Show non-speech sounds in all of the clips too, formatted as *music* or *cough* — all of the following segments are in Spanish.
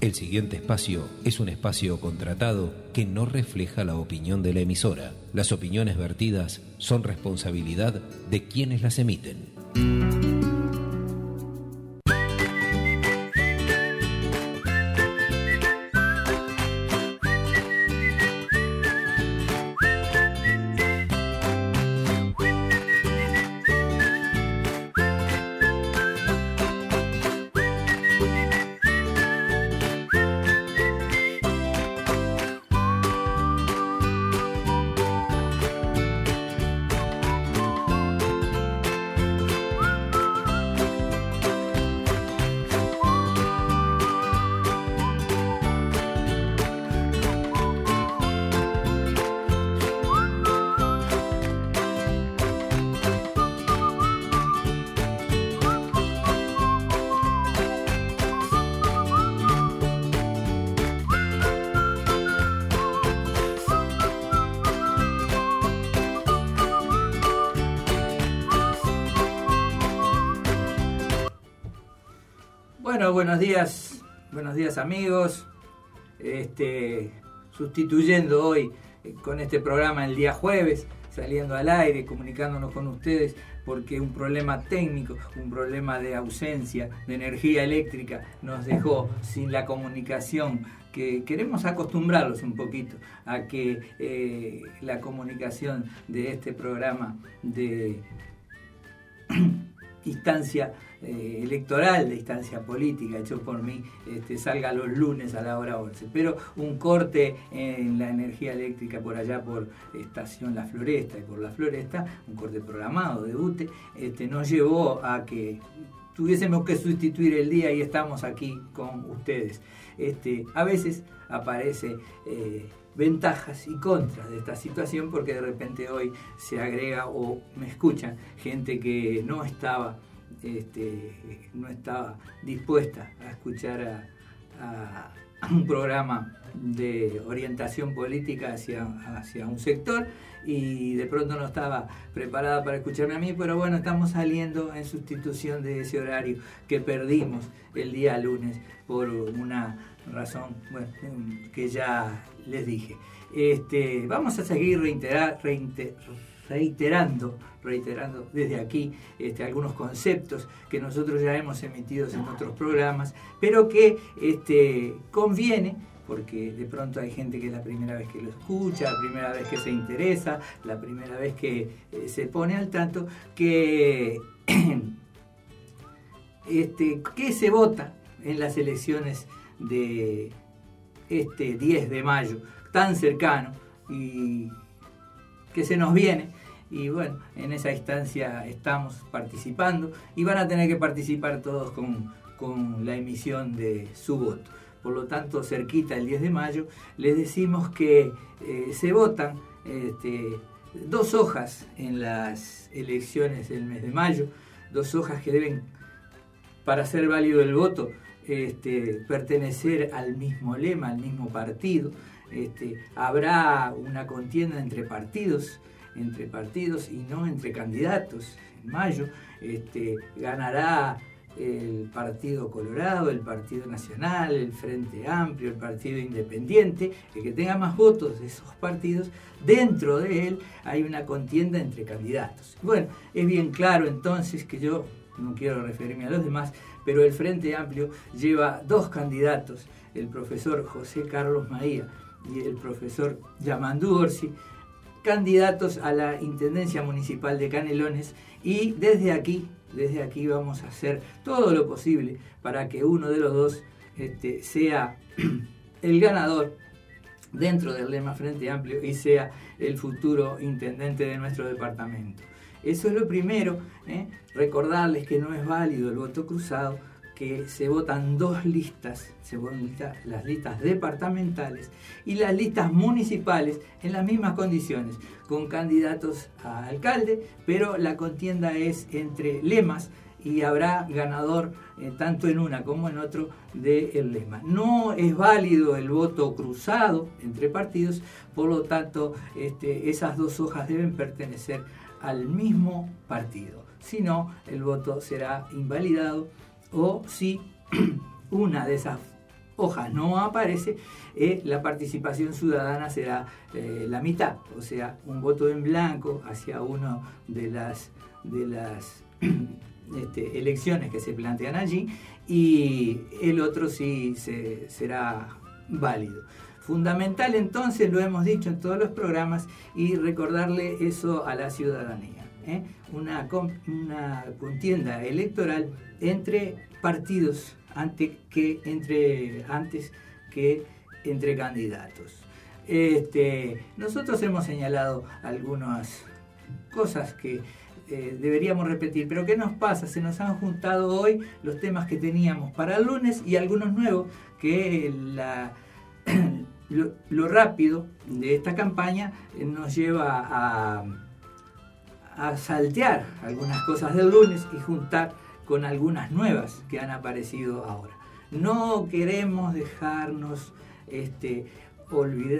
El siguiente espacio es un espacio contratado que no refleja la opinión de la emisora. Las opiniones vertidas son responsabilidad de quienes las emiten. Sustituyendo hoy eh, con este programa el día jueves, saliendo al aire, comunicándonos con ustedes, porque un problema técnico, un problema de ausencia de energía eléctrica nos dejó sin la comunicación que queremos acostumbrarlos un poquito a que eh, la comunicación de este programa de instancia eh, electoral, de instancia política, hecho por mí, este, salga los lunes a la hora 11. Pero un corte en la energía eléctrica por allá por Estación La Floresta y por La Floresta, un corte programado de UTE, este, nos llevó a que tuviésemos que sustituir el día y estamos aquí con ustedes. Este, a veces aparece... Eh, ventajas y contras de esta situación porque de repente hoy se agrega o me escuchan gente que no estaba este, no estaba dispuesta a escuchar a, *clears throat* un programa de orientación política hacia, hacia un sector y de pronto no estaba preparada para escucharme a mí, pero bueno, estamos saliendo en sustitución de ese horario que perdimos el día lunes por una razón que ya les dije. Este, vamos a seguir reiterar, reiterando, reiterando desde aquí este, algunos conceptos que nosotros ya hemos emitido en otros programas, pero que este, conviene porque de pronto hay gente que es la primera vez que lo escucha, la primera vez que se interesa, la primera vez que eh, se pone al tanto, que, *clears throat* este, que se vota en las elecciones de este 10 de mayo, tan cercano y que se nos viene y bueno, en esa instancia estamos participando y van a tener que participar todos con, la emisión de su voto. Por lo tanto, cerquita el 10 de mayo, les decimos que eh, se votan este, dos hojas en las elecciones del mes de mayo, dos hojas que deben, para ser válido el voto, este, pertenecer al mismo lema, al mismo partido. Este, habrá una contienda entre partidos entre partidos y no entre candidatos. En mayo este, ganará el Partido Colorado, el Partido Nacional, el Frente Amplio, el Partido Independiente, el que tenga más votos de esos partidos, dentro de él hay una contienda entre candidatos. Bueno, es bien claro entonces que yo no quiero referirme a los demás, pero el Frente Amplio lleva dos candidatos, el profesor José Carlos Maía y el profesor Yamandú Orsi, candidatos a la Intendencia Municipal de Canelones y desde aquí, desde aquí vamos a hacer todo lo posible para que uno de los dos este, sea *clears throat* el ganador dentro del lema Frente Amplio y sea el futuro intendente de nuestro departamento. Eso es lo primero, ¿eh? recordarles que no es válido el voto cruzado, que se votan dos listas, se votan las listas departamentales y las listas municipales en las mismas condiciones, con candidatos a alcalde, pero la contienda es entre lemas y habrá ganador eh, tanto en una como en otro del lema. No es válido el voto cruzado entre partidos, por lo tanto este, esas dos hojas deben pertenecer al mismo partido, si no el voto será invalidado o si *clears throat* una de esas hojas no aparece, eh, la participación ciudadana será eh, la mitad, o sea, un voto en blanco hacia una de las, de las *clears throat* este, elecciones que se plantean allí y el otro sí será válido. Fundamental entonces, lo hemos dicho en todos los programas, y recordarle eso a la ciudadanía. ¿eh? Una, una contienda electoral entre partidos antes que entre, antes que entre candidatos. Este, nosotros hemos señalado algunas cosas que eh, deberíamos repetir, pero ¿qué nos pasa? Se nos han juntado hoy los temas que teníamos para el lunes y algunos nuevos que la, *clears throat* lo, rápido de esta campaña nos lleva a, a saltear algunas cosas del lunes y juntar con algunas nuevas que han aparecido ahora. No queremos dejarnos este,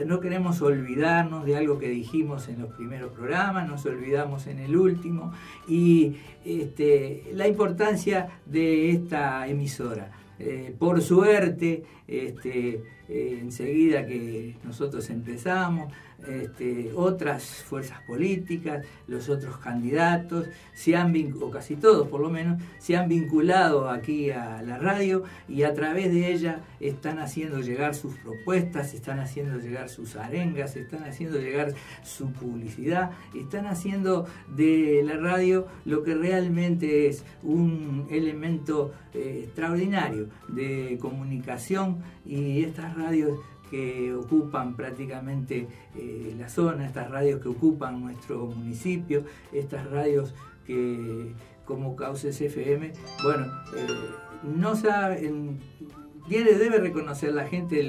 no queremos olvidarnos de algo que dijimos en los primeros programas, nos olvidamos en el último, y este, la importancia de esta emisora. Eh, por suerte, este, eh, enseguida que nosotros empezamos, este, otras fuerzas políticas, los otros candidatos, se han, o casi todos por lo menos, se han vinculado aquí a la radio y a través de ella están haciendo llegar sus propuestas, están haciendo llegar sus arengas, están haciendo llegar su publicidad, están haciendo de la radio lo que realmente es un elemento eh, extraordinario de comunicación y estas radios que ocupan prácticamente eh, la zona, estas radios que ocupan nuestro municipio, estas radios que como Cauces FM, bueno, eh, no saben, debe reconocer la gente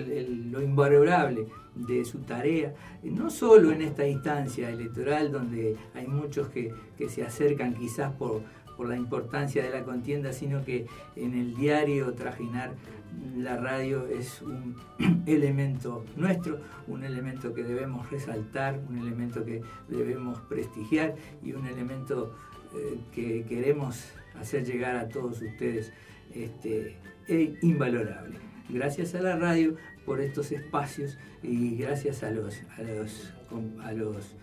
lo invalorable de su tarea, no solo en esta instancia electoral donde hay muchos que, que se acercan quizás por, por la importancia de la contienda, sino que en el diario trajinar la radio es un *clears throat* elemento nuestro, un elemento que debemos resaltar, un elemento que debemos prestigiar y un elemento eh, que queremos hacer llegar a todos ustedes este, e invalorable. Gracias a la radio por estos espacios y gracias a los, a los,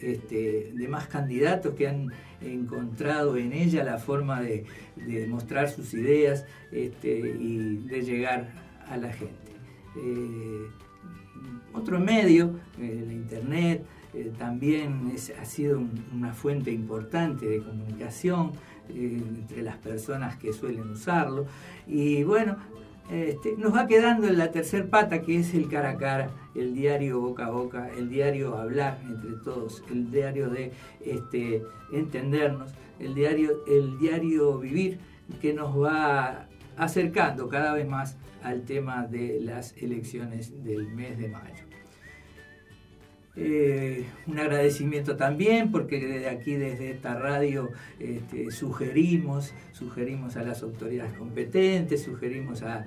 este, demás candidatos que han encontrado en ella la forma de, mostrar sus ideas este, y de llegar a la gente. Eh, otro medio, eh, la internet, eh, también ha sido una fuente importante de comunicación entre las personas que suelen usarlo. Y bueno, este, nos va quedando en la tercer pata que es el cara a cara, el diario boca a boca, el diario hablar entre todos, el diario de este, entendernos, el diario, el diario vivir que nos va acercando cada vez más al tema de las elecciones del mes de mayo. Eh, un agradecimiento también porque desde aquí, desde esta radio, este, sugerimos, sugerimos a las autoridades competentes, sugerimos al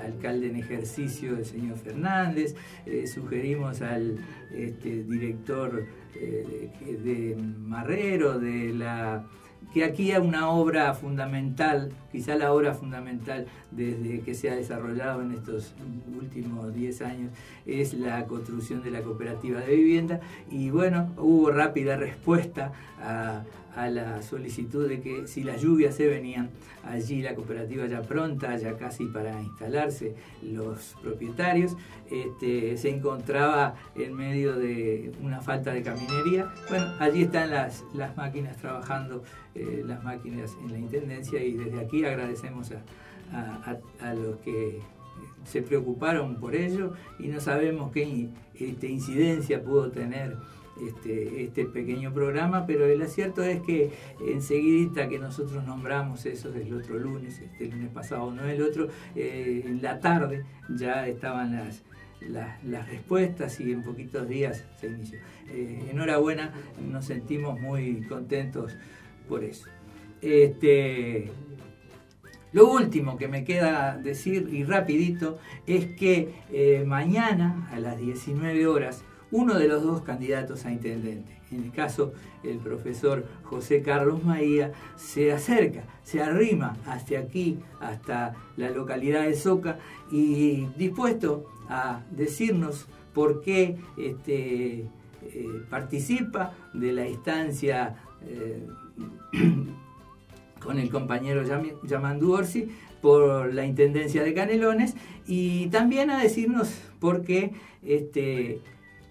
alcalde en ejercicio, el señor Fernández, eh, sugerimos al este, director eh, de Marrero, de la que aquí hay una obra fundamental, quizá la obra fundamental desde que se ha desarrollado en estos últimos 10 años, es la construcción de la cooperativa de vivienda. Y bueno, hubo rápida respuesta a, a la solicitud de que si las lluvias se venían, allí la cooperativa ya pronta, ya casi para instalarse los propietarios, este, se encontraba en medio de una falta de caminería. Bueno, allí están las, las máquinas trabajando, eh, las máquinas en la Intendencia y desde aquí agradecemos a, a los que se preocuparon por ello y no sabemos qué este, incidencia pudo tener este, este, pequeño programa, pero el acierto es que enseguida que nosotros nombramos eso del otro lunes, este lunes pasado, no el otro, eh, en la tarde ya estaban las, las, respuestas y en poquitos días se inició. Eh, enhorabuena, nos sentimos muy contentos por eso. Este, lo último que me queda decir y rapidito es que eh, mañana a las 19 horas uno de los dos candidatos a intendente. En el caso, el profesor José Carlos Maía se acerca, se arrima hasta aquí, hasta la localidad de Soca, y dispuesto a decirnos por qué este, eh, participa de la instancia eh, *clears throat* con el compañero Yamandu Orsi por la Intendencia de Canelones y también a decirnos por qué este,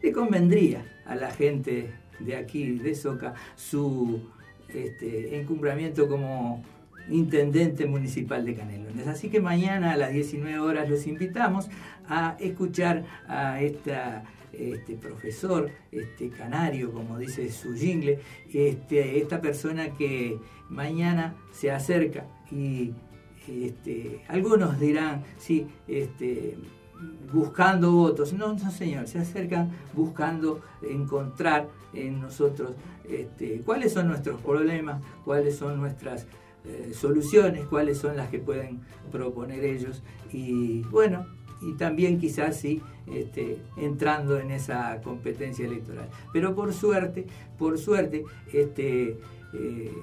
le convendría a la gente de aquí, de Soca, su este, encumbramiento como intendente municipal de Canelones. Así que mañana a las 19 horas los invitamos a escuchar a este profesor, este canario, como dice su jingle, este, esta persona que mañana se acerca y este, algunos dirán, sí, este, buscando votos. No, no, señor, se acercan buscando encontrar en nosotros este, cuáles son nuestros problemas, cuáles son nuestras eh, soluciones, cuáles son las que pueden proponer ellos. Y bueno, y también quizás sí este, entrando en esa competencia electoral. Pero por suerte, por suerte, este, eh,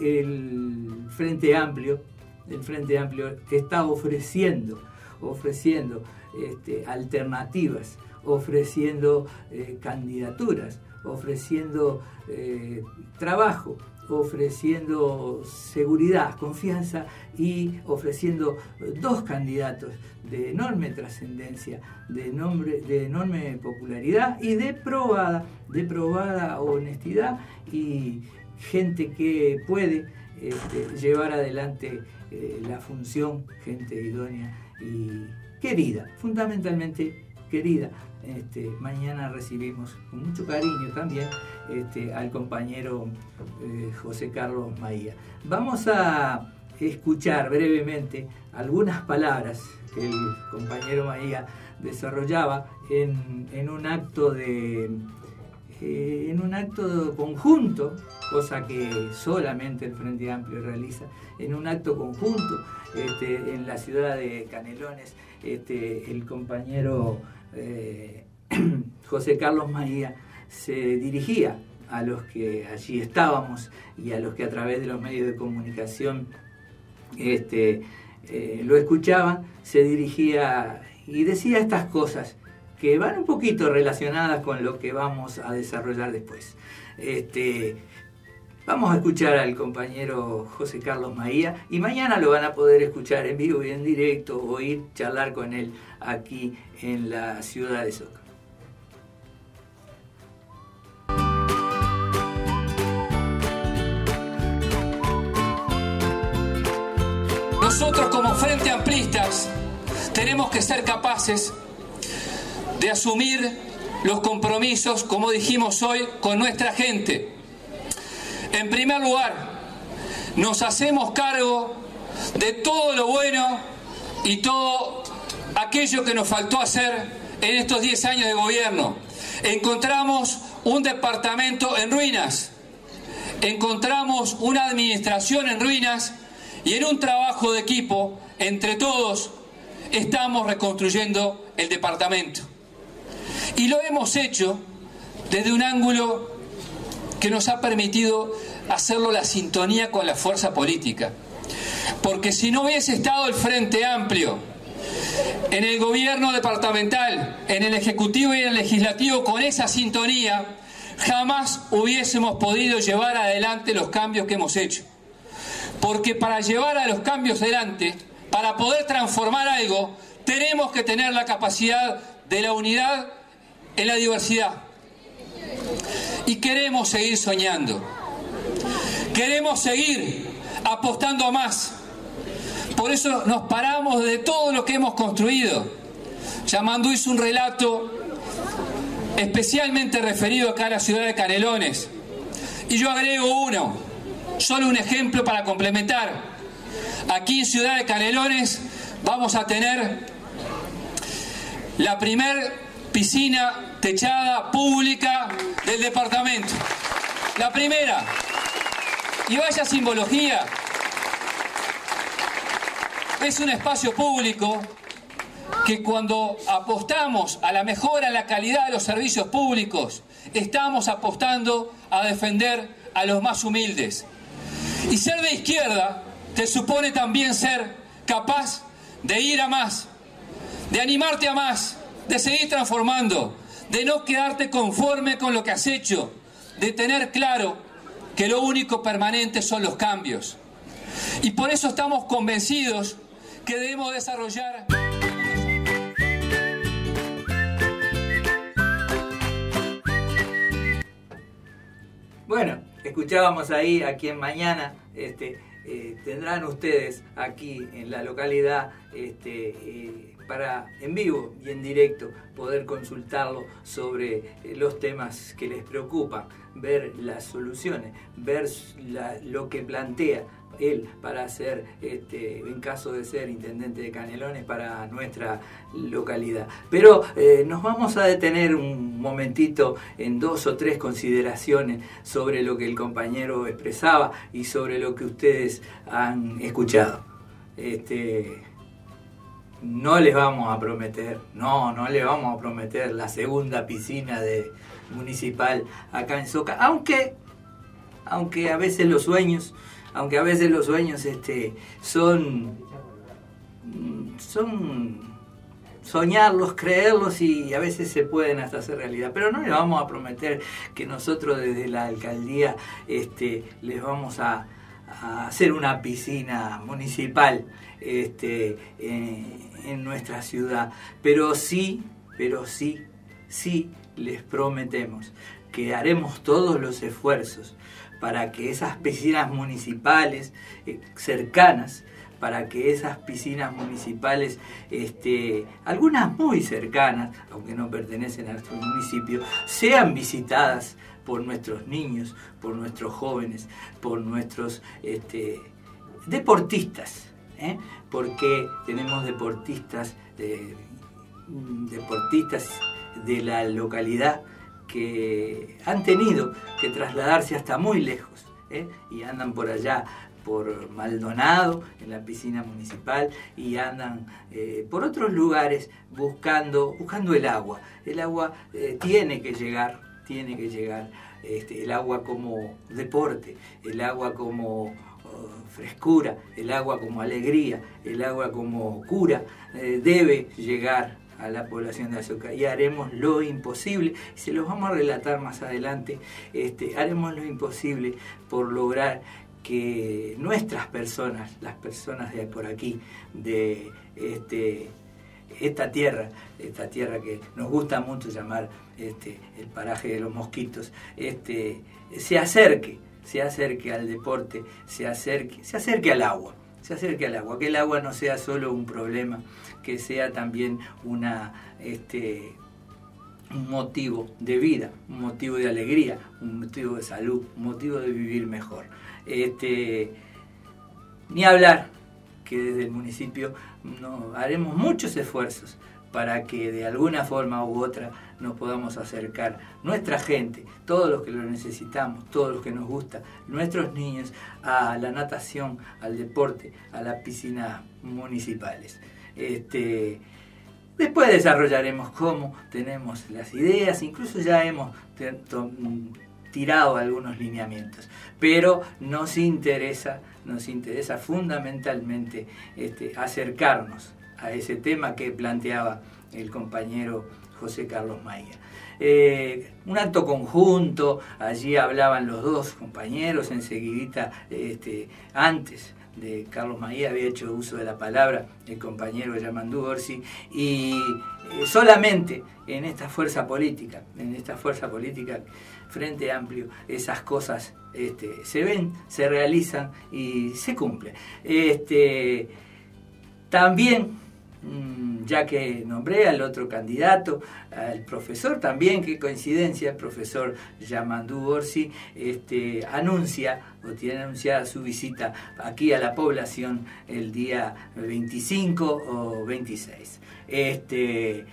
el Frente Amplio, el Frente Amplio está ofreciendo, ofreciendo este, alternativas, ofreciendo eh, candidaturas, ofreciendo eh, trabajo, ofreciendo seguridad, confianza y ofreciendo dos candidatos de enorme trascendencia, de, de enorme popularidad y de probada, de probada honestidad y gente que puede este, llevar adelante eh, la función, gente idónea y querida, fundamentalmente querida. Este, mañana recibimos con mucho cariño también este, al compañero eh, José Carlos Maía. Vamos a escuchar brevemente algunas palabras que el compañero Maía desarrollaba en, un acto de en un acto conjunto, cosa que solamente el Frente Amplio realiza, en un acto conjunto este, en la ciudad de Canelones, este, el compañero eh, *clears throat* José Carlos Maía se dirigía a los que allí estábamos y a los que a través de los medios de comunicación este, eh, lo escuchaban, se dirigía y decía estas cosas que van un poquito relacionadas con lo que vamos a desarrollar después. Este, vamos a escuchar al compañero José Carlos Maía y mañana lo van a poder escuchar en vivo y en directo o ir charlar con él aquí en la ciudad de Soca. Nosotros como Frente Amplistas tenemos que ser capaces de asumir los compromisos, como dijimos hoy, con nuestra gente. En primer lugar, nos hacemos cargo de todo lo bueno y todo aquello que nos faltó hacer en estos 10 años de gobierno. Encontramos un departamento en ruinas, encontramos una administración en ruinas y en un trabajo de equipo, entre todos, estamos reconstruyendo el departamento. Y lo hemos hecho desde un ángulo que nos ha permitido hacerlo la sintonía con la fuerza política. Porque si no hubiese estado el Frente Amplio en el gobierno departamental, en el Ejecutivo y en el Legislativo con esa sintonía, jamás hubiésemos podido llevar adelante los cambios que hemos hecho. Porque para llevar a los cambios adelante, para poder transformar algo, tenemos que tener la capacidad de la unidad en la diversidad. Y queremos seguir soñando. Queremos seguir apostando a más. Por eso nos paramos de todo lo que hemos construido. Yamandú hizo un relato especialmente referido acá a la ciudad de Canelones. Y yo agrego uno. Solo un ejemplo para complementar. Aquí en Ciudad de Canelones vamos a tener la primer piscina techada pública del departamento. La primera. Y vaya simbología. Es un espacio público que cuando apostamos a la mejora en la calidad de los servicios públicos, estamos apostando a defender a los más humildes. Y ser de izquierda te supone también ser capaz de ir a más, de animarte a más, de seguir transformando, de no quedarte conforme con lo que has hecho, de tener claro que lo único permanente son los cambios. Y por eso estamos convencidos que debemos desarrollar... Bueno, escuchábamos ahí a quien mañana este, eh, tendrán ustedes aquí en la localidad este, eh, para en vivo y en directo poder consultarlo sobre eh, los temas que les preocupan, ver las soluciones, ver lo que plantea él para ser, este, en caso de ser intendente de Canelones, para nuestra localidad. Pero eh, nos vamos a detener un momentito en dos o tres consideraciones sobre lo que el compañero expresaba y sobre lo que ustedes han escuchado. Este, no les vamos a prometer, no, no les vamos a prometer la segunda piscina de municipal acá en Soca, aunque, aunque a veces los sueños aunque a veces los sueños este, son, son soñarlos, creerlos y a veces se pueden hasta hacer realidad. Pero no les vamos a prometer que nosotros desde la alcaldía este, les vamos a, hacer una piscina municipal este, en, en nuestra ciudad. Pero sí, pero sí, sí les prometemos que haremos todos los esfuerzos para que esas piscinas municipales eh, cercanas, para que esas piscinas municipales, este, algunas muy cercanas, aunque no pertenecen a nuestro municipio, sean visitadas por nuestros niños, por nuestros jóvenes, por nuestros este, deportistas, ¿eh? porque tenemos deportistas, deportistas de la localidad que han tenido que trasladarse hasta muy lejos ¿eh? y andan por allá por Maldonado, en la piscina municipal, y andan eh, por otros lugares buscando, buscando el agua. El agua tiene que llegar, tiene que llegar, este, el agua como deporte, el agua como frescura, el agua como alegría, el agua como cura, debe llegar a la población de Azúcar y haremos lo imposible, se los vamos a relatar más adelante, este, haremos lo imposible por lograr que nuestras personas, las personas de por aquí, de este, esta tierra, esta tierra que nos gusta mucho llamar este, el paraje de los mosquitos, este, se acerque, se acerque al deporte, se acerque, se acerque al agua, se acerque al agua, que el agua no sea solo un problema que sea también una, este, un motivo de vida, un motivo de alegría, un motivo de salud, un motivo de vivir mejor. Este, ni hablar que desde el municipio no, haremos muchos esfuerzos para que de alguna forma u otra nos podamos acercar nuestra gente, todos los que lo necesitamos, todos los que nos gusta, nuestros niños, a la natación, al deporte, a las piscinas municipales. Este, después desarrollaremos cómo, tenemos las ideas, incluso ya hemos tirado algunos lineamientos, pero nos interesa, nos interesa fundamentalmente este, acercarnos a ese tema que planteaba el compañero José Carlos Maía. Eh, un acto conjunto, allí hablaban los dos compañeros enseguidita este, antes de Carlos Maía había hecho uso de la palabra el compañero Yamandú Orsi y eh, solamente en esta fuerza política, en esta fuerza política Frente Amplio, esas cosas este, se ven, se realizan y se cumplen. Este, también ya que nombré al otro candidato, al profesor también, qué coincidencia, el profesor Yamandú Orsi, este, anuncia o tiene anunciada su visita aquí a la población el día 25 o 26. Este,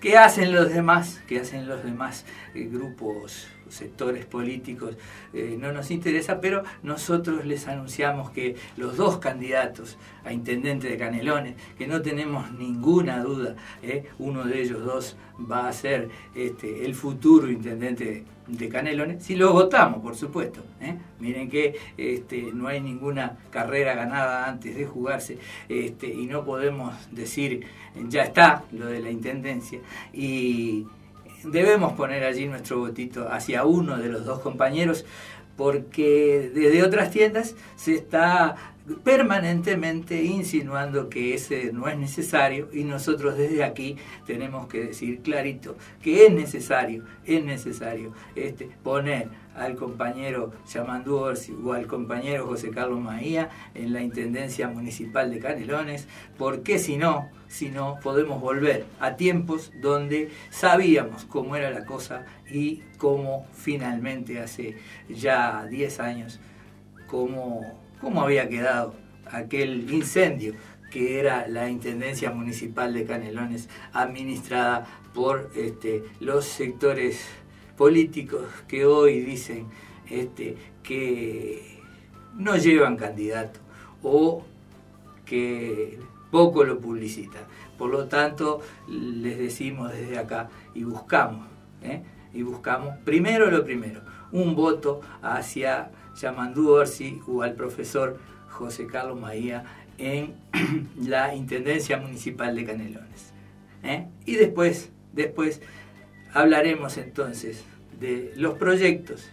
¿Qué hacen los demás? ¿Qué hacen los demás eh, grupos sectores políticos eh, no nos interesa, pero nosotros les anunciamos que los dos candidatos a intendente de Canelones, que no tenemos ninguna duda, eh, uno de ellos dos va a ser este, el futuro intendente de Canelones, si lo votamos, por supuesto. ¿eh? Miren que este, no hay ninguna carrera ganada antes de jugarse este, y no podemos decir ya está lo de la intendencia. Y debemos poner allí nuestro votito hacia uno de los dos compañeros porque desde otras tiendas se está permanentemente insinuando que ese no es necesario y nosotros desde aquí tenemos que decir clarito que es necesario, es necesario este, poner al compañero Yamandú Orsi o al compañero José Carlos Maía en la Intendencia Municipal de Canelones, porque si no, si no podemos volver a tiempos donde sabíamos cómo era la cosa y cómo finalmente hace ya 10 años, cómo cómo había quedado aquel incendio que era la Intendencia Municipal de Canelones, administrada por este, los sectores políticos que hoy dicen este, que no llevan candidato o que poco lo publicitan. Por lo tanto, les decimos desde acá y buscamos, ¿eh? y buscamos primero lo primero, un voto hacia Yamandú Orsi al profesor José Carlos Maía en *clears throat* la Intendencia Municipal de Canelones. ¿eh? Y después, después hablaremos entonces de los proyectos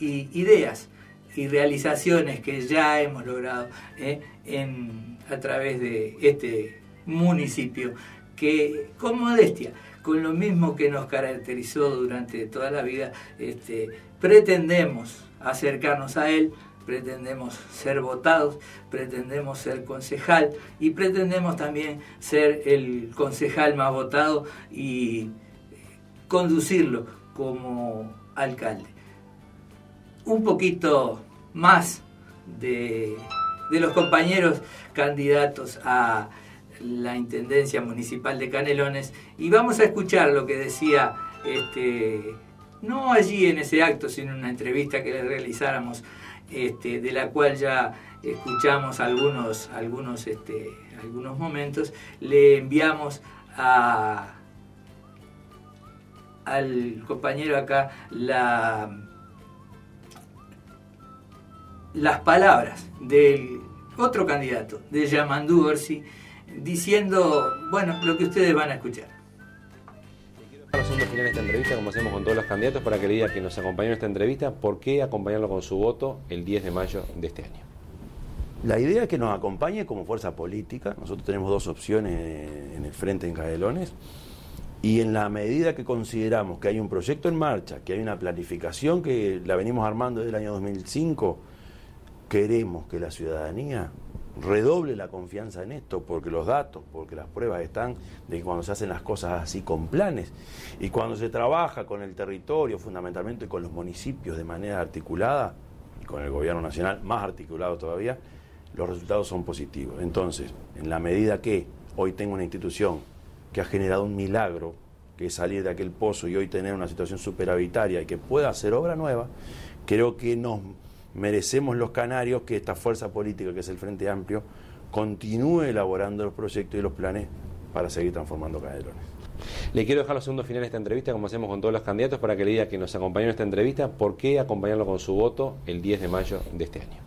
y ideas y realizaciones que ya hemos logrado ¿eh? en, a través de este municipio que con modestia, con lo mismo que nos caracterizó durante toda la vida, este, pretendemos acercarnos a él, pretendemos ser votados, pretendemos ser concejal y pretendemos también ser el concejal más votado y conducirlo como alcalde. Un poquito más de, de los compañeros candidatos a la Intendencia Municipal de Canelones y vamos a escuchar lo que decía este, no allí en ese acto, sino en una entrevista que le realizáramos, este, de la cual ya escuchamos algunos, algunos, este, algunos momentos, le enviamos a, al compañero acá la, las palabras del otro candidato, de Yamandú Orsi, diciendo, bueno, lo que ustedes van a escuchar final de esta entrevista, como hacemos con todos los candidatos, para que le diga que nos acompañó en esta entrevista, ¿por qué acompañarlo con su voto el 10 de mayo de este año? La idea es que nos acompañe como fuerza política. Nosotros tenemos dos opciones en el frente en Cadelones. Y en la medida que consideramos que hay un proyecto en marcha, que hay una planificación que la venimos armando desde el año 2005, queremos que la ciudadanía redoble la confianza en esto, porque los datos, porque las pruebas están de que cuando se hacen las cosas así con planes y cuando se trabaja con el territorio, fundamentalmente con los municipios de manera articulada, y con el gobierno nacional más articulado todavía, los resultados son positivos. Entonces, en la medida que hoy tengo una institución que ha generado un milagro, que es salir de aquel pozo y hoy tener una situación superavitaria y que pueda hacer obra nueva, creo que nos merecemos los canarios que esta fuerza política, que es el Frente Amplio, continúe elaborando los proyectos y los planes para seguir transformando Canelones. Le quiero dejar los segundos finales de esta entrevista, como hacemos con todos los candidatos, para que le diga que nos acompañó en esta entrevista, por qué acompañarlo con su voto el 10 de mayo de este año.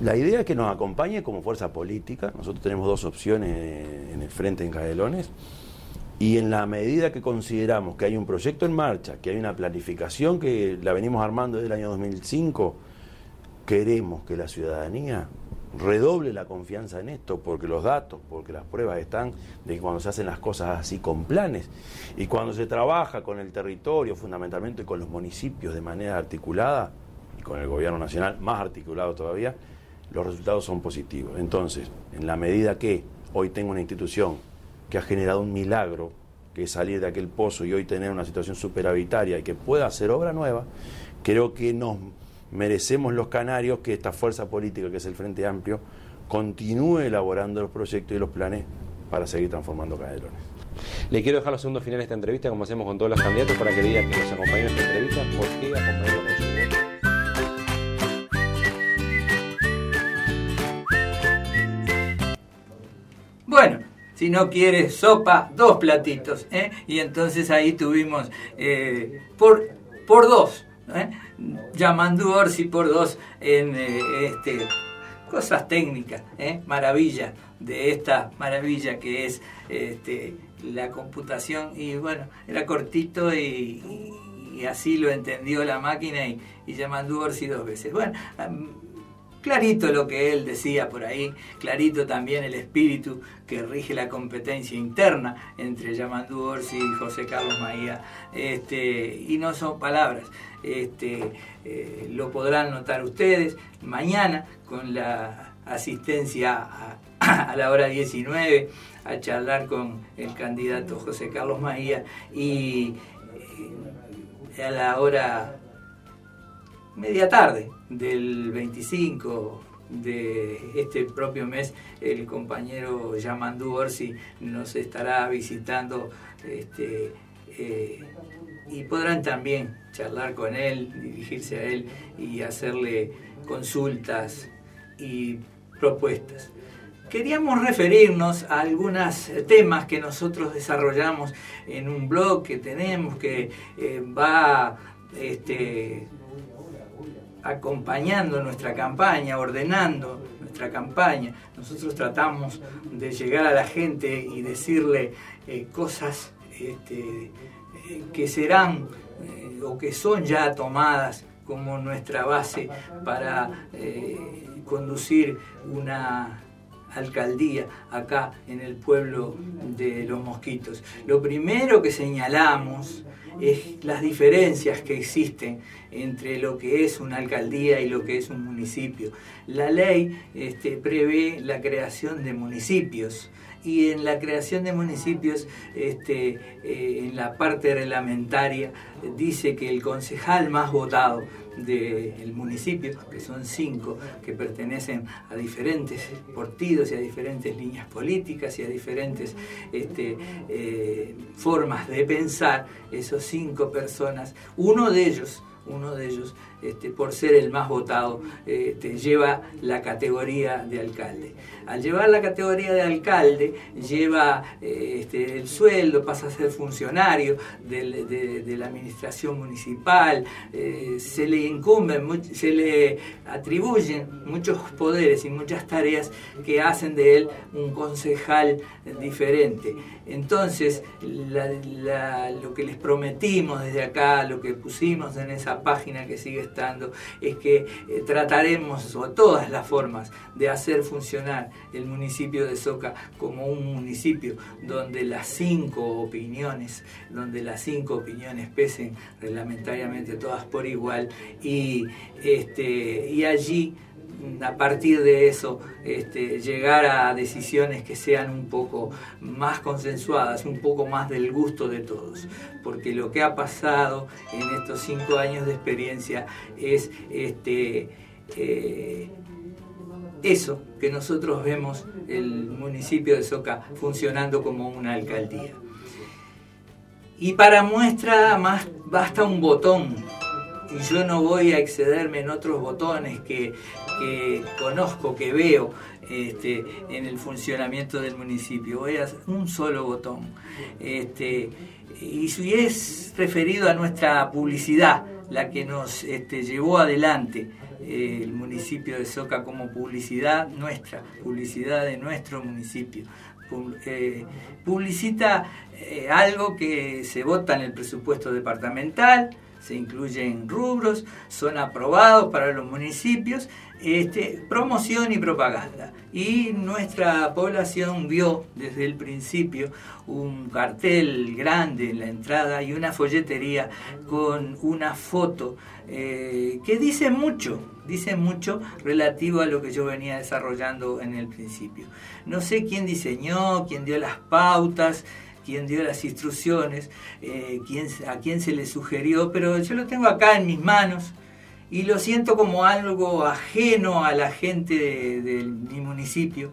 La idea es que nos acompañe como fuerza política. Nosotros tenemos dos opciones en el frente en Cadelones. Y en la medida que consideramos que hay un proyecto en marcha, que hay una planificación que la venimos armando desde el año 2005, queremos que la ciudadanía redoble la confianza en esto, porque los datos, porque las pruebas están de que cuando se hacen las cosas así con planes y cuando se trabaja con el territorio, fundamentalmente con los municipios de manera articulada, y con el gobierno nacional más articulado todavía, los resultados son positivos. Entonces, en la medida que hoy tengo una institución que ha generado un milagro, que es salir de aquel pozo y hoy tener una situación superavitaria y que pueda hacer obra nueva, creo que nos merecemos los canarios que esta fuerza política, que es el Frente Amplio, continúe elaborando los proyectos y los planes para seguir transformando Canelones. Le quiero dejar los segundos finales de esta entrevista, como hacemos con todos los candidatos, para que diga que nos acompañe en esta entrevista. ¿Por qué acompañarlo con su voto? Bueno, si no quieres sopa, dos platitos. ¿eh? Y entonces ahí tuvimos eh, por, por dos. ¿eh? Yamandu Orsi por dos en eh, este, cosas técnicas, ¿eh? maravilla de esta maravilla que es este, la computación. Y bueno, era cortito y, así lo entendió la máquina y, y Yamandu Orsi dos veces. Bueno, clarito lo que él decía por ahí, clarito también el espíritu que rige la competencia interna entre Yamandu Orsi y José Carlos Maía. Este, y no son palabras, este, eh, lo podrán notar ustedes mañana con la asistencia a, a, la hora 19 a charlar con el candidato José Carlos Maía y eh, a la hora media tarde del 25 de este propio mes el compañero Yamandu Orsi nos estará visitando este, eh, y podrán también charlar con él, dirigirse a él y hacerle consultas y propuestas. Queríamos referirnos a algunos temas que nosotros desarrollamos en un blog que tenemos que eh, va este, acompañando nuestra campaña, ordenando nuestra campaña. Nosotros tratamos de llegar a la gente y decirle eh, cosas este, eh, que serán eh, o que son ya tomadas como nuestra base para conducir una alcaldía acá en el pueblo de Los Mosquitos. Lo primero que señalamos es las diferencias que existen entre lo que es una alcaldía y lo que es un municipio. La ley este, prevé la creación de municipios y en la creación de municipios, este, eh, en la parte reglamentaria, dice que el concejal más votado del municipio, que son cinco, que pertenecen a diferentes partidos y a diferentes líneas políticas y a diferentes este, eh, formas de pensar, esos cinco personas, uno de ellos, uno de ellos, este, por ser el más votado, eh, te lleva la categoría de alcalde. Al llevar la categoría de alcalde, lleva eh, este, el sueldo, pasa a ser funcionario de, la administración municipal, eh, se le incumben, se le atribuyen muchos poderes y muchas tareas que hacen de él un concejal diferente. Entonces, lo que les prometimos desde acá, lo que pusimos en esa página que sigue estando, es que eh, trataremos o todas las formas de hacer funcionar el municipio de Soca como un municipio donde las cinco opiniones, donde las cinco opiniones pesen reglamentariamente todas por igual y, este, y allí a partir de eso este, llegar a decisiones que sean un poco más consensuadas, un poco más del gusto de todos. Porque lo que ha pasado en estos cinco años de experiencia es este, eh, eso, que nosotros vemos el municipio de Soca funcionando como una alcaldía. Y para muestra más basta un botón y yo no voy a excederme en otros botones que, que conozco, que veo este, en el funcionamiento del municipio. Voy a hacer un solo botón. Este, y si es referido a nuestra publicidad, la que nos este, llevó adelante eh, el municipio de Soca como publicidad nuestra, publicidad de nuestro municipio. Eh, publicita eh, algo que se vota en el presupuesto departamental, se incluyen rubros, son aprobados para los municipios, este, promoción y propaganda. Y nuestra población vio desde el principio un cartel grande en la entrada y una folletería con una foto eh, que dice mucho, dice mucho relativo a lo que yo venía desarrollando en el principio. No sé quién diseñó, quién dio las pautas, quién dio las instrucciones, eh, quién, a quién se le sugirió, pero yo lo tengo acá en mis manos y lo siento como algo ajeno a la gente de, de mi municipio,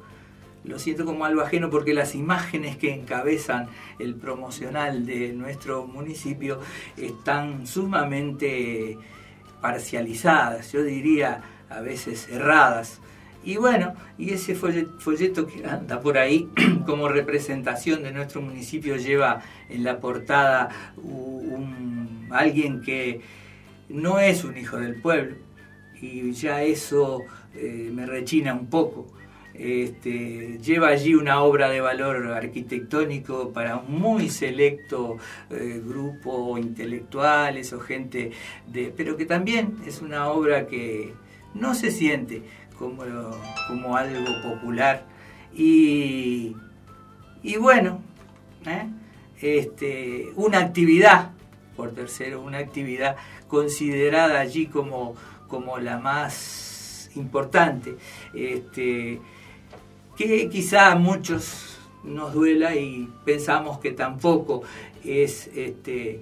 lo siento como algo ajeno porque las imágenes que encabezan el promocional de nuestro municipio están sumamente parcializadas, yo diría a veces erradas. Y bueno, y ese folleto que anda por ahí *clears throat* como representación de nuestro municipio lleva en la portada un, alguien que no es un hijo del pueblo y ya eso eh, me rechina un poco. Este, lleva allí una obra de valor arquitectónico para un muy selecto eh, grupo intelectuales o gente de, pero que también es una obra que no se siente como, algo popular y, y bueno, ¿eh? este, una actividad, por tercero, una actividad considerada allí como, como la más importante. Este, que quizá a muchos nos duela y pensamos que tampoco es este,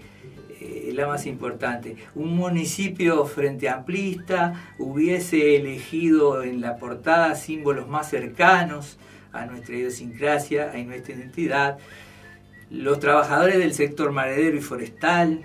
eh, la más importante. Un municipio frente amplista hubiese elegido en la portada símbolos más cercanos a nuestra idiosincrasia, a nuestra identidad. Los trabajadores del sector maredero y forestal,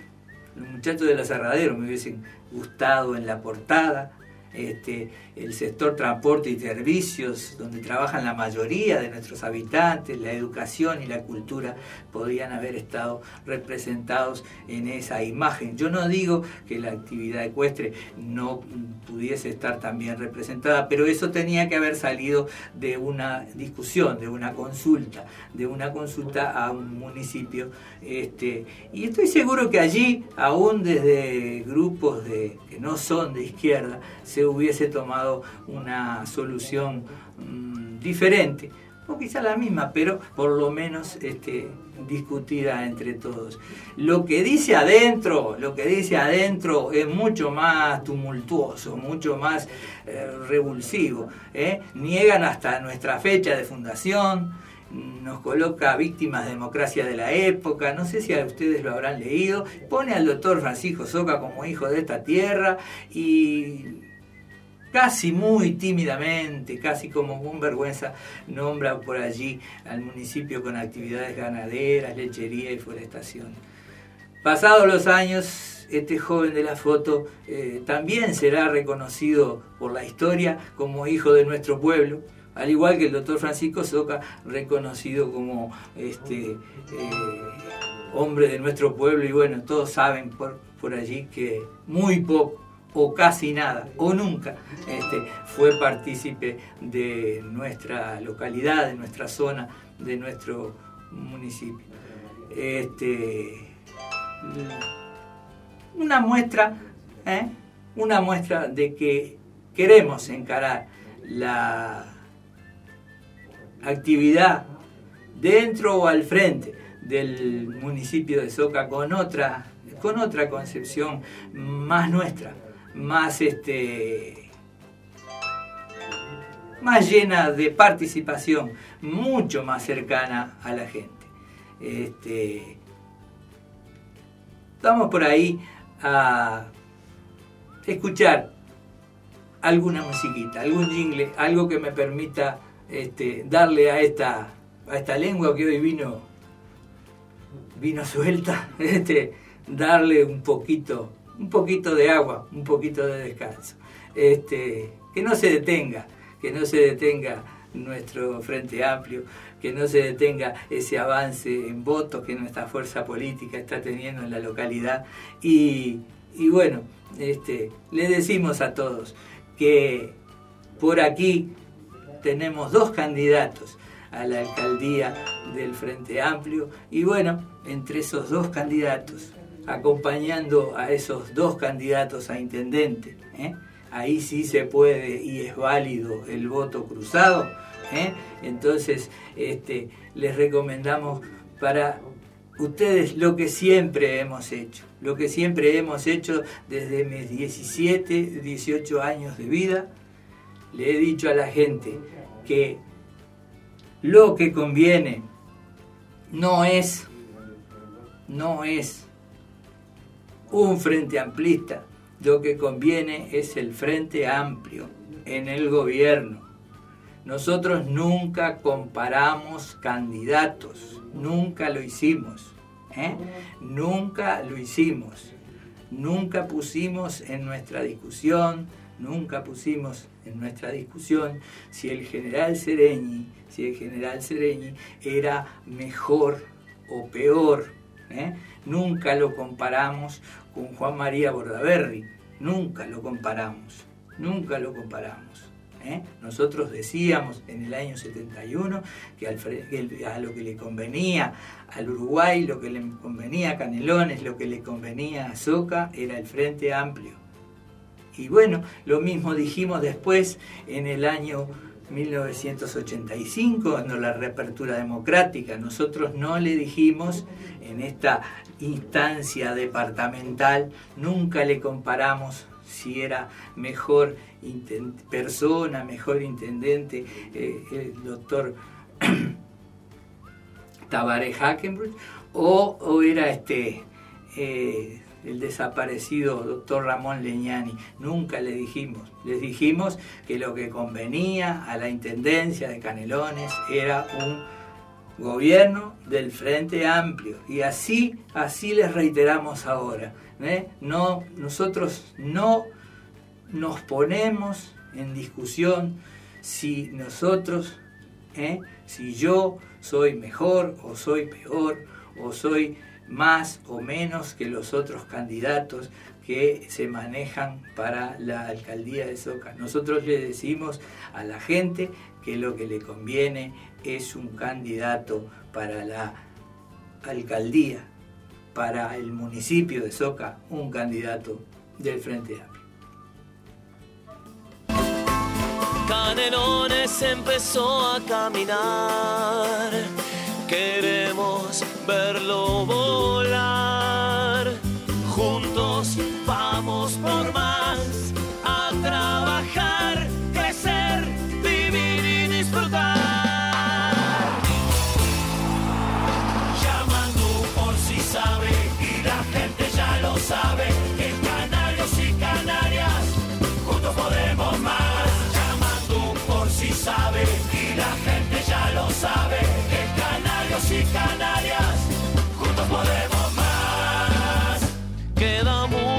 los muchachos de los aserraderos me hubiesen gustado en la portada, este, el sector transporte y servicios, donde trabajan la mayoría de nuestros habitantes, la educación y la cultura, podrían haber estado representados en esa imagen. Yo no digo que la actividad ecuestre no pudiese estar también representada, pero eso tenía que haber salido de una discusión, de una consulta, de una consulta a un municipio. Este, y estoy seguro que allí, aún desde grupos de, que no son de izquierda, se hubiese tomado una solución mm, diferente, o quizá la misma, pero por lo menos este, discutida entre todos. Lo que dice adentro, lo que dice adentro es mucho más tumultuoso, mucho más eh, revulsivo. ¿eh? Niegan hasta nuestra fecha de fundación, nos coloca víctimas de democracia de la época, no sé si a ustedes lo habrán leído, pone al doctor Francisco Soca como hijo de esta tierra y casi muy tímidamente, casi como con vergüenza, nombra por allí al municipio con actividades ganaderas, lechería y forestación. Pasados los años, este joven de la foto eh, también será reconocido por la historia como hijo de nuestro pueblo, al igual que el doctor Francisco Soca, reconocido como este, eh, hombre de nuestro pueblo, y bueno, todos saben por, por allí que muy poco o casi nada, o nunca, este, fue partícipe de nuestra localidad, de nuestra zona, de nuestro municipio. Este, una muestra, ¿eh? una muestra de que queremos encarar la actividad dentro o al frente del municipio de Soca con otra, con otra concepción más nuestra, más este más llena de participación, mucho más cercana a la gente. Este, vamos por ahí a escuchar alguna musiquita, algún jingle, algo que me permita este, darle a esta, a esta lengua que hoy vino, vino suelta, *laughs* este, darle un poquito un poquito de agua, un poquito de descanso. Este, que no se detenga, que no se detenga nuestro Frente Amplio, que no se detenga ese avance en votos que nuestra fuerza política está teniendo en la localidad. Y, bueno, este, le decimos a todos que por aquí tenemos dos candidatos a la alcaldía del Frente Amplio y bueno, entre esos dos candidatos acompañando a esos dos candidatos a intendente. ¿eh? Ahí sí se puede y es válido el voto cruzado. ¿eh? Entonces, este, les recomendamos para ustedes lo que siempre hemos hecho, lo que siempre hemos hecho desde mis 17, 18 años de vida. Le he dicho a la gente que lo que conviene no es, no es un frente amplista. Lo que conviene es el frente amplio en el gobierno. nosotros nunca comparamos candidatos, nunca lo hicimos, ¿eh? nunca lo hicimos, nunca pusimos en nuestra discusión, nunca pusimos en nuestra discusión si el general Sereñi, si el general Sereñi era mejor o peor. ¿eh? Nunca lo comparamos con Juan María Bordaberry, nunca lo comparamos, nunca lo comparamos. ¿eh? Nosotros decíamos en el año 71 que a lo que le convenía al Uruguay, lo que le convenía a Canelones, lo que le convenía a Soca era el Frente Amplio. Y bueno, lo mismo dijimos después en el año 1985, cuando la reapertura democrática. Nosotros no le dijimos en esta instancia departamental, nunca le comparamos si era mejor persona, mejor intendente, eh, el doctor *clears throat* Tabaré Hackenbruch, o, era este eh, el desaparecido doctor Ramón Leñani. Nunca le dijimos. Les dijimos que lo que convenía a la intendencia de Canelones era un gobierno del Frente Amplio. Y así, así les reiteramos ahora. ¿eh? No, nosotros no nos ponemos en discusión si nosotros, ¿eh? si yo soy mejor o soy peor o soy más o menos que los otros candidatos que se manejan para la alcaldía de Soca. Nosotros le decimos a la gente que lo que le conviene es un candidato para la alcaldía, para el municipio de Soca, un candidato del Frente Amplio. Canelones empezó a caminar, queremos verlo volar,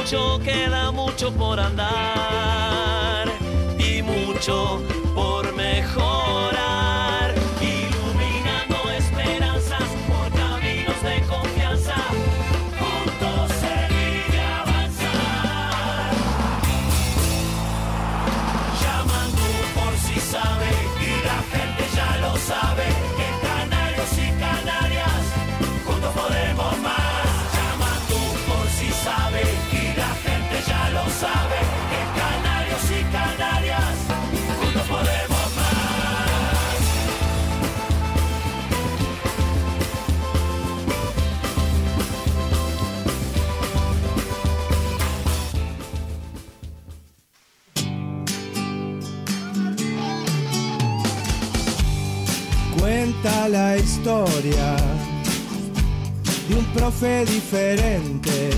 mucho, queda mucho por andar y mucho por mejorar. Diferente.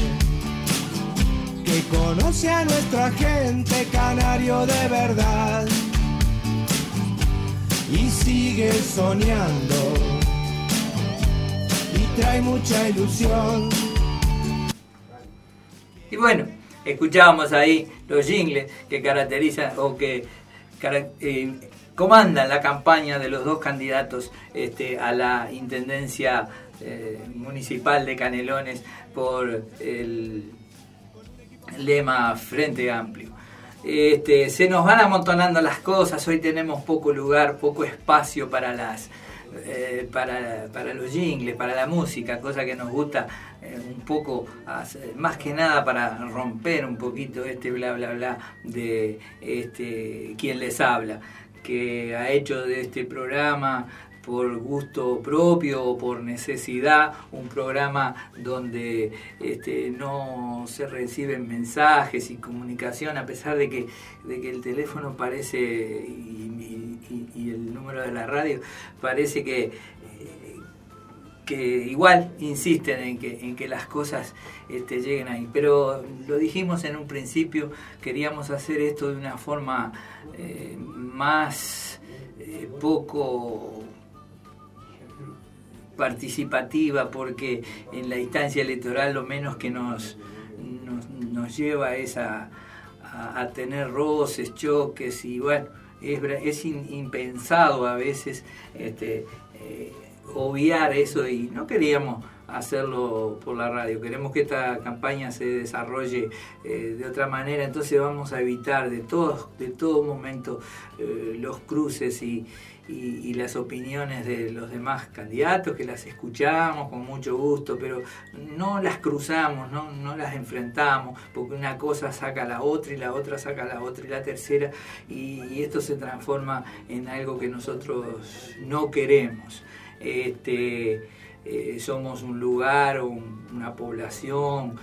Que conoce a nuestra gente, canario de verdad, y sigue soñando. Y trae mucha ilusión. Y bueno, escuchábamos ahí los jingles que caracterizan o que eh, comandan la campaña de los dos candidatos este, a la intendencia eh, municipal de Canelones por el lema Frente Amplio. Este, se nos van amontonando las cosas, hoy tenemos poco lugar, poco espacio para las eh, para, para los jingles, para la música, cosa que nos gusta eh, un poco, más que nada para romper un poquito este bla bla bla de este quien les habla, que ha hecho de este programa por gusto propio o por necesidad, un programa donde este, no se reciben mensajes y comunicación, a pesar de que, de que el teléfono parece y, el número de la radio parece que, que igual insisten en que, en que las cosas este, lleguen ahí. Pero lo dijimos en un principio, queríamos hacer esto de una forma eh, más eh, poco participativa porque en la instancia electoral lo menos que nos, nos, lleva es a, tener roces, choques y bueno, es, es impensado a veces este, eh, obviar eso y no queríamos hacerlo por la radio, queremos que esta campaña se desarrolle eh, de otra manera, entonces vamos a evitar de todos, de todo momento eh, los cruces y, y- y las opiniones de los demás candidatos, que las escuchamos con mucho gusto, pero no las cruzamos, no, no las enfrentamos, porque una cosa saca la otra y la otra saca la otra y la tercera, y, esto se transforma en algo que nosotros no queremos. Este, eh, somos un lugar, un- una población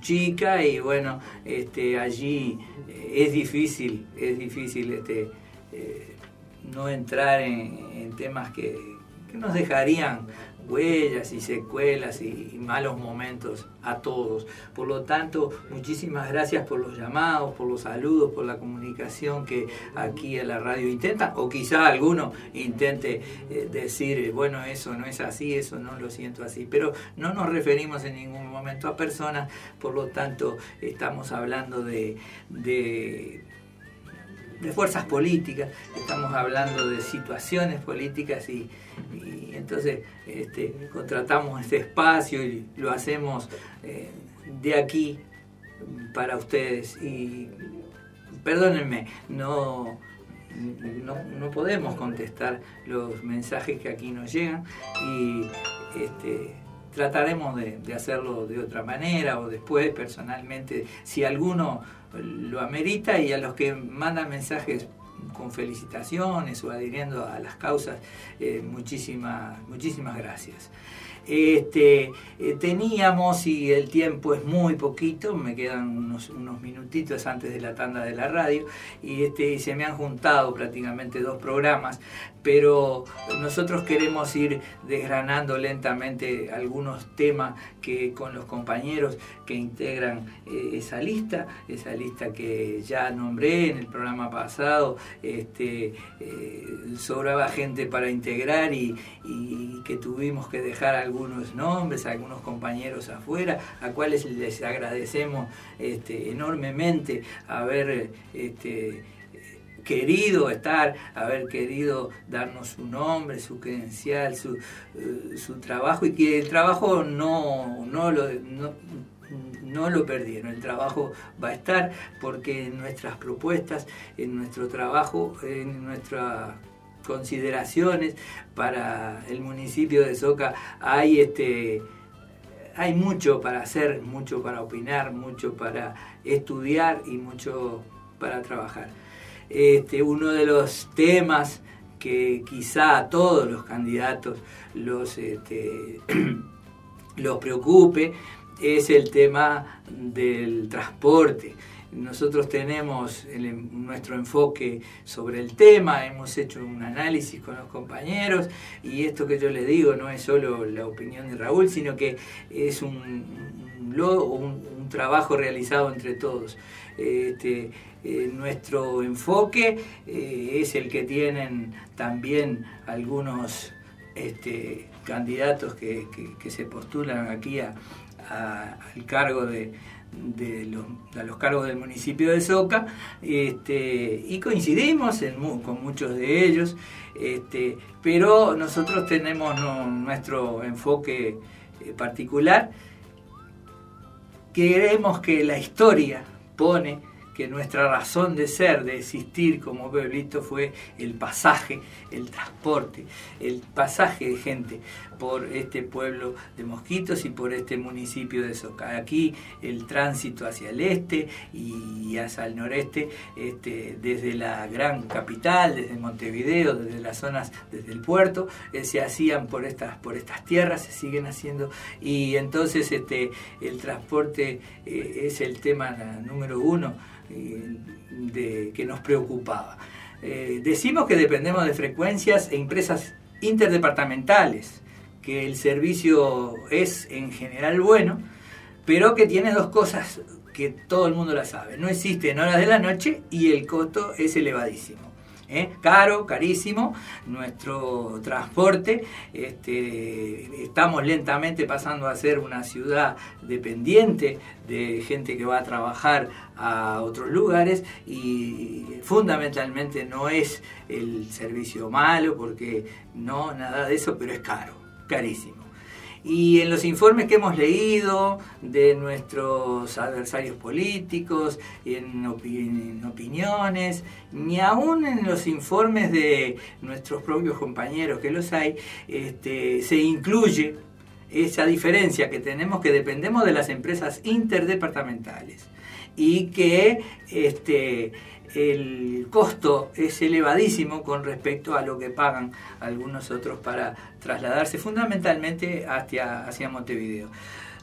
chica y bueno, este, allí eh, es difícil, es difícil este, eh, no entrar en, temas que, que nos dejarían huellas y secuelas y, malos momentos a todos. Por lo tanto, muchísimas gracias por los llamados, por los saludos, por la comunicación que aquí en la radio intentan, o quizá alguno intente eh, decir, bueno, eso no es así, eso no lo siento así, pero no nos referimos en ningún momento a personas, por lo tanto, estamos hablando de de fuerzas políticas, estamos hablando de situaciones políticas y, entonces este, contratamos este espacio y lo hacemos eh, de aquí para ustedes. Y perdónenme, no, no, no podemos contestar los mensajes que aquí nos llegan y este, trataremos de, hacerlo de otra manera o después personalmente si alguno lo amerita y a los que mandan mensajes con felicitaciones o adhiriendo a las causas, eh, muchísimas, muchísimas gracias. Este, eh, teníamos, y el tiempo es muy poquito, me quedan unos, minutitos antes de la tanda de la radio, y este, se me han juntado prácticamente dos programas, pero nosotros queremos ir desgranando lentamente algunos temas que con los compañeros que integran eh, esa lista, esa lista que ya nombré en el programa pasado, este, eh, sobraba gente para integrar y, y que tuvimos que dejar algunos nombres, algunos compañeros afuera, a cuales les agradecemos este, enormemente haber este, querido estar, haber querido darnos su nombre, su credencial, su, eh, su trabajo y que el trabajo no, no lo... No, no lo perdieron, el trabajo va a estar porque en nuestras propuestas, en nuestro trabajo, en nuestras consideraciones para el municipio de Soca hay este hay mucho para hacer, mucho para opinar, mucho para estudiar y mucho para trabajar. Este, uno de los temas que quizá a todos los candidatos los, este, *clears throat* los preocupe es el tema del transporte. Nosotros tenemos nuestro enfoque sobre el tema, hemos hecho un análisis con los compañeros y esto que yo les digo no es solo la opinión de Raúl, sino que es un, un, trabajo realizado entre todos. Este, eh, nuestro enfoque eh, es el que tienen también algunos este, candidatos que, se postulan aquí al cargo de, de los, a los cargos del municipio de Soca este, y coincidimos con muchos de ellos, este, pero nosotros tenemos nuestro enfoque eh, particular. Queremos que la historia pone que nuestra razón de ser, de existir como pueblito fue el pasaje, el transporte, el pasaje de gente por este pueblo de Mosquitos y por este municipio de Soca. Aquí el tránsito hacia el este y hacia el noreste, este, desde la gran capital, desde Montevideo, desde las zonas, desde el puerto, eh, se hacían por estas, por estas tierras, se siguen haciendo y entonces este, el transporte eh, es el tema número uno de, que nos preocupaba. Eh, decimos que dependemos de frecuencias e empresas interdepartamentales, que el servicio es en general bueno, pero que tiene dos cosas que todo el mundo la sabe. No existe en horas de la noche y el costo es elevadísimo. ¿eh? caro, carísimo, nuestro transporte, este, estamos lentamente pasando a ser una ciudad dependiente de gente que va a trabajar a otros lugares y fundamentalmente no es el servicio malo porque no, nada de eso, pero es caro, carísimo. Y en los informes que hemos leído de nuestros adversarios políticos, en, en, opiniones, ni aún en los informes de nuestros propios compañeros que los hay, este, se incluye esa diferencia que tenemos que dependemos de las empresas interdepartamentales y que este, el costo es elevadísimo con respecto a lo que pagan algunos otros para trasladarse fundamentalmente hacia, hacia Montevideo.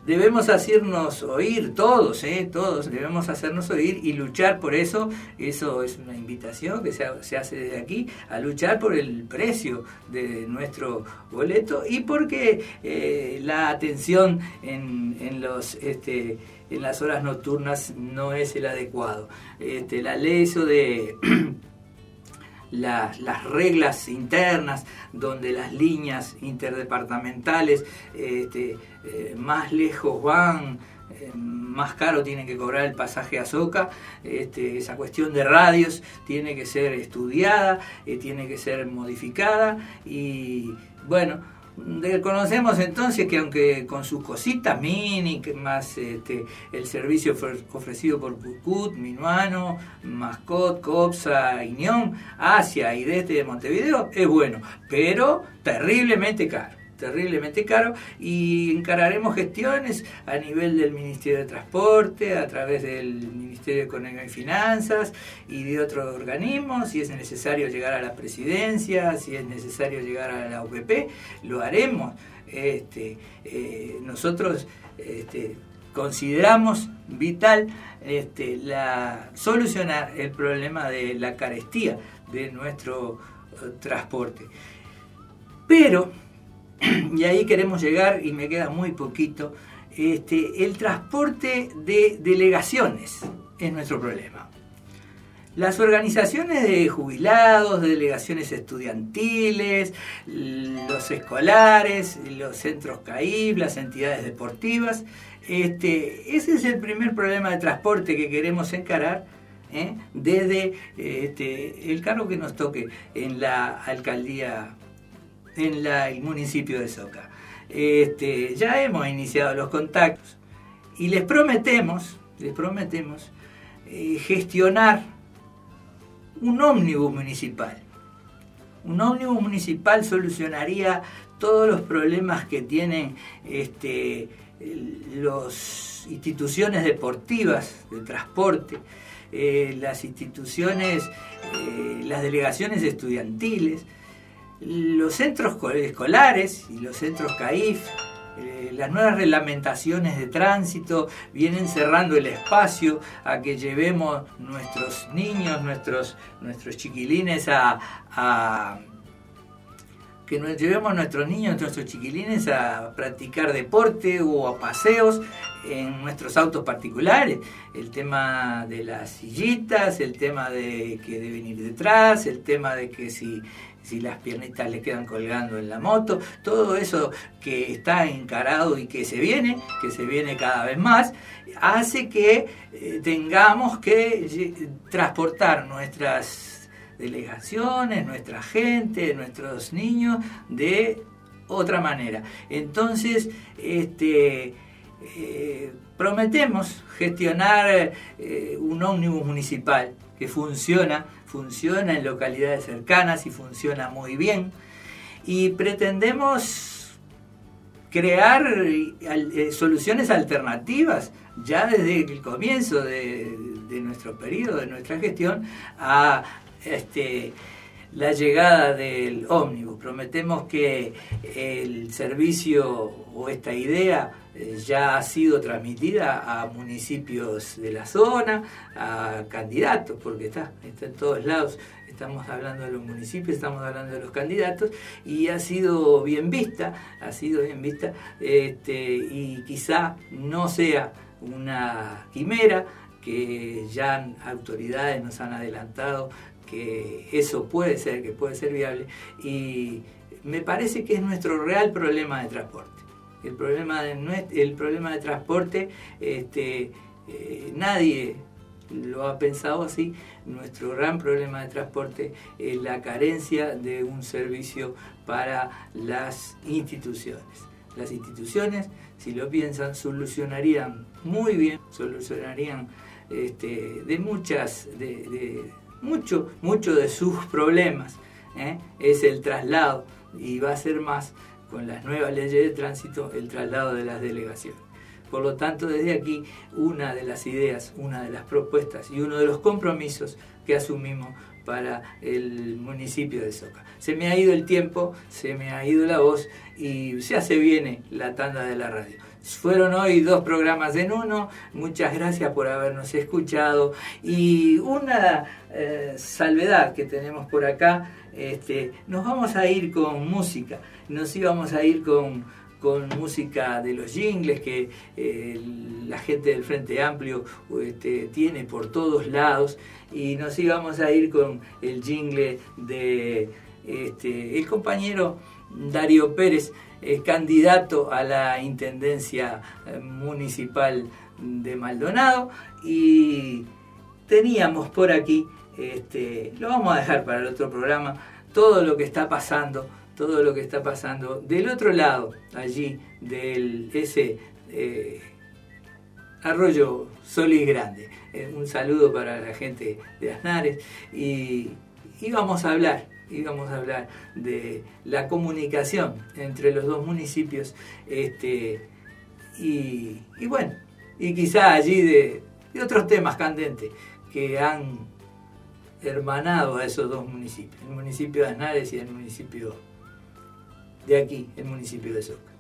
Debemos hacernos oír todos, ¿eh? todos debemos hacernos oír y luchar por eso. Eso es una invitación que se, se hace desde aquí, a luchar por el precio de nuestro boleto y porque eh, la atención en, en los... Este, en las horas nocturnas no es el adecuado. Este, la ley eso de *clears throat* las, las, reglas internas donde las líneas interdepartamentales este, eh, más lejos van, eh, más caro tienen que cobrar el pasaje a Soca, este, esa cuestión de radios tiene que ser estudiada, eh, tiene que ser modificada y bueno, Conocemos entonces que aunque con sus cositas mini, más este, el servicio ofrecido por Pucut, Minuano, Mascot, Copsa, Iñón, hacia y desde Montevideo, es bueno, pero terriblemente caro terriblemente caro y encararemos gestiones a nivel del Ministerio de Transporte, a través del Ministerio de Economía y Finanzas y de otros organismos, si es necesario llegar a la presidencia, si es necesario llegar a la UPP, lo haremos. Este, eh, nosotros este, consideramos vital este, la, solucionar el problema de la carestía de nuestro eh, transporte. Pero y ahí queremos llegar, y me queda muy poquito, este, el transporte de delegaciones es nuestro problema. Las organizaciones de jubilados, de delegaciones estudiantiles, los escolares, los centros CAIB, las entidades deportivas, este, ese es el primer problema de transporte que queremos encarar ¿eh? desde este, el cargo que nos toque en la alcaldía en el municipio de Soca. Este, ya hemos iniciado los contactos y les prometemos, les prometemos eh, gestionar un ómnibus municipal. Un ómnibus municipal solucionaría todos los problemas que tienen este, las instituciones deportivas de transporte, eh, las instituciones, eh, las delegaciones estudiantiles, los centros escolares y los centros CAIF, eh, las nuevas reglamentaciones de tránsito vienen cerrando el espacio a que llevemos nuestros niños, nuestros, nuestros chiquilines a, que nos llevemos a nuestros niños, nuestros chiquilines a practicar deporte o a paseos en nuestros autos particulares. El tema de las sillitas, el tema de que deben ir detrás, el tema de que si si las piernitas le quedan colgando en la moto, todo eso que está encarado y que se viene, que se viene cada vez más, hace que eh, tengamos que transportar nuestras delegaciones, nuestra gente, nuestros niños de otra manera. Entonces, este, eh, prometemos gestionar eh, un ómnibus municipal que funciona funciona en localidades cercanas y funciona muy bien. Y pretendemos crear eh, soluciones alternativas ya desde el comienzo de, nuestro periodo, de nuestra gestión, a este, la llegada del ómnibus. Prometemos que el servicio o esta idea eh, ya ha sido transmitida a municipios de la zona, a candidatos, porque está, está en todos lados. Estamos hablando de los municipios, estamos hablando de los candidatos y ha sido bien vista, ha sido bien vista este, y quizá no sea una quimera que ya autoridades nos han adelantado que eso puede ser, que puede ser viable, y me parece que es nuestro real problema de transporte. El problema de, el problema de transporte, este, eh, nadie lo ha pensado así, nuestro gran problema de transporte es la carencia de un servicio para las instituciones. Las instituciones, si lo piensan, solucionarían muy bien, solucionarían este, de muchas, de- mucho, mucho de sus *laughs* problemas. ¿eh? Es el traslado y va a ser más con las nuevas leyes de tránsito el traslado de las delegaciones. Por lo tanto, desde aquí, una de las ideas, una de las propuestas y uno de los compromisos que asumimos para el municipio de Soca. Se me ha ido el tiempo, se me ha ido la voz y ya se viene la tanda de la radio. Fueron hoy dos programas en uno, muchas gracias por habernos escuchado. Y una eh, salvedad que tenemos por acá, este, nos vamos a ir con música, nos íbamos a ir con, con música de los jingles que eh, la gente del Frente Amplio este, tiene por todos lados. Y nos íbamos a ir con el jingle de este, el compañero Darío Pérez, eh, candidato a la Intendencia eh, Municipal de Maldonado y teníamos por aquí, este, lo vamos a dejar para el otro programa, todo lo que está pasando, todo lo que está pasando del otro lado, allí, del ese eh, arroyo Solís Grande. Eh, un saludo para la gente de Aznares y, y vamos a hablar, y vamos a hablar de la comunicación entre los dos municipios, este, y, y bueno, y quizá allí de, de otros temas candentes que han hermanado a esos dos municipios, el municipio de Aznares y el municipio de aquí, el municipio de Soca.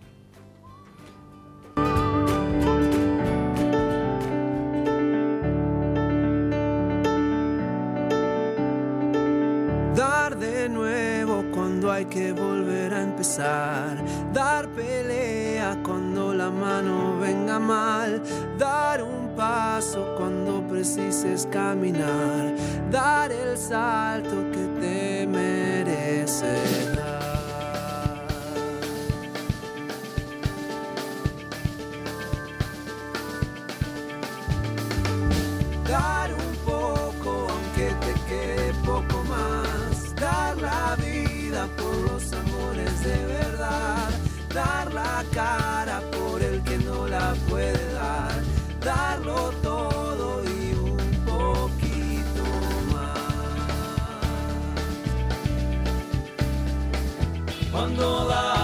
Dar pelea cuando la mano venga mal. Dar un paso cuando precises caminar. Dar el salto de verdad. Dar la cara por el que no la puede dar. Darlo todo y un poquito más. Cuando da